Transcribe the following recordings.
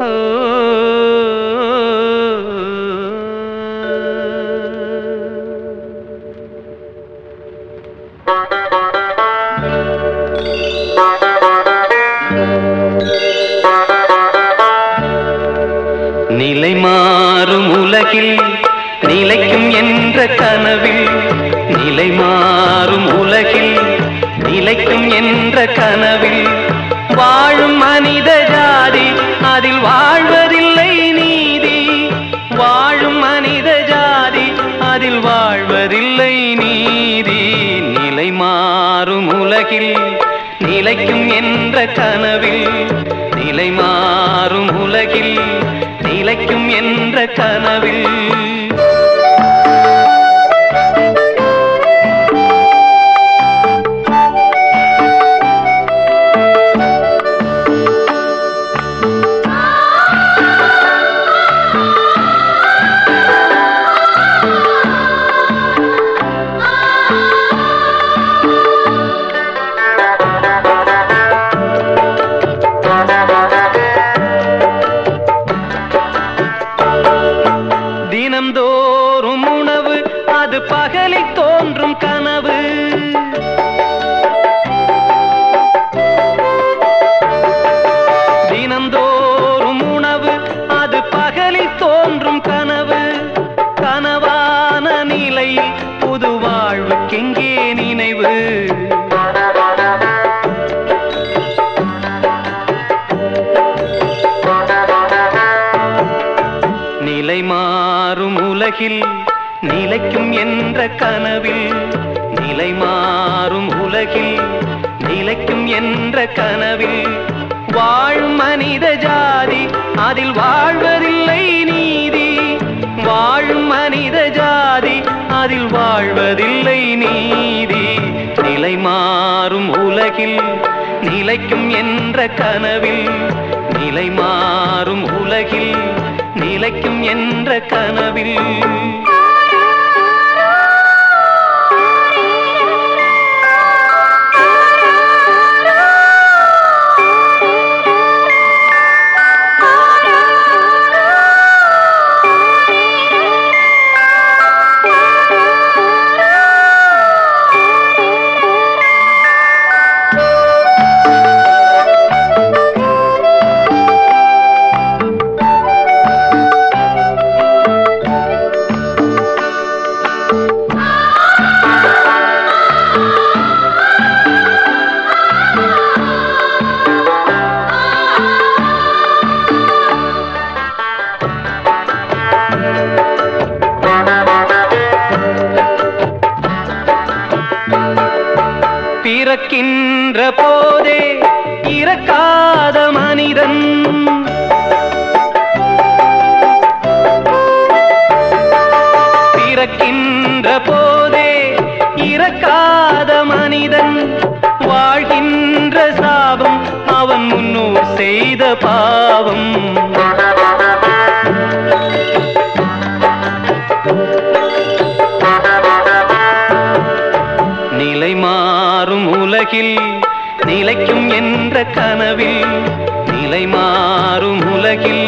நிலை மாறும் உலகில் நிலைக்கும் என்ற கனவில். நிலை மாறும் உலகில் நிலைக்கும் என்ற கனவில். வாழும் மனித ஜாதி மாறும் உலகில் நிலைக்கும் என்ற கனவில் நிலை மாறும் உலகில் நிலைக்கும் என்ற கனவில். பகலில் தோன்றும் கனவு. தினந்தோறும் உணவு அது பகலை தோன்றும் கனவு. கனவான நிலையில் புது வாழ்வுக்கெங்கே நினைவு. நிலை மாறும் உலகில் நிலைக்கும் என்ற கனவில் நிலை மாறும் உலகில் நிலைக்கும் என்ற கனவில் வாழும் மனித ஜாதி அதில் வாழ்வதில்லை நீதி. வாழும் மனித ஜாதி அதில் வாழ்வதில்லை நீதி. நிலை மாறும் உலகில் நிலைக்கும் என்ற கனவில் நிலை மாறும் உலகில் நிலைக்கும் என்ற கனவில். பிறக்கின்ற போதே இறக்காத மனிதன். பிறக்கின்ற போதே இறக்காத மனிதன். வாழ்கின்ற சாபம் அவன் முன்னோர் செய்த பாவம். உலகில் நிலைக்கும் என்ற கனவில் நிலை மாறும் உலகில்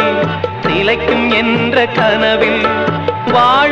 நிலைக்கும் என்ற கனவில் வாழ்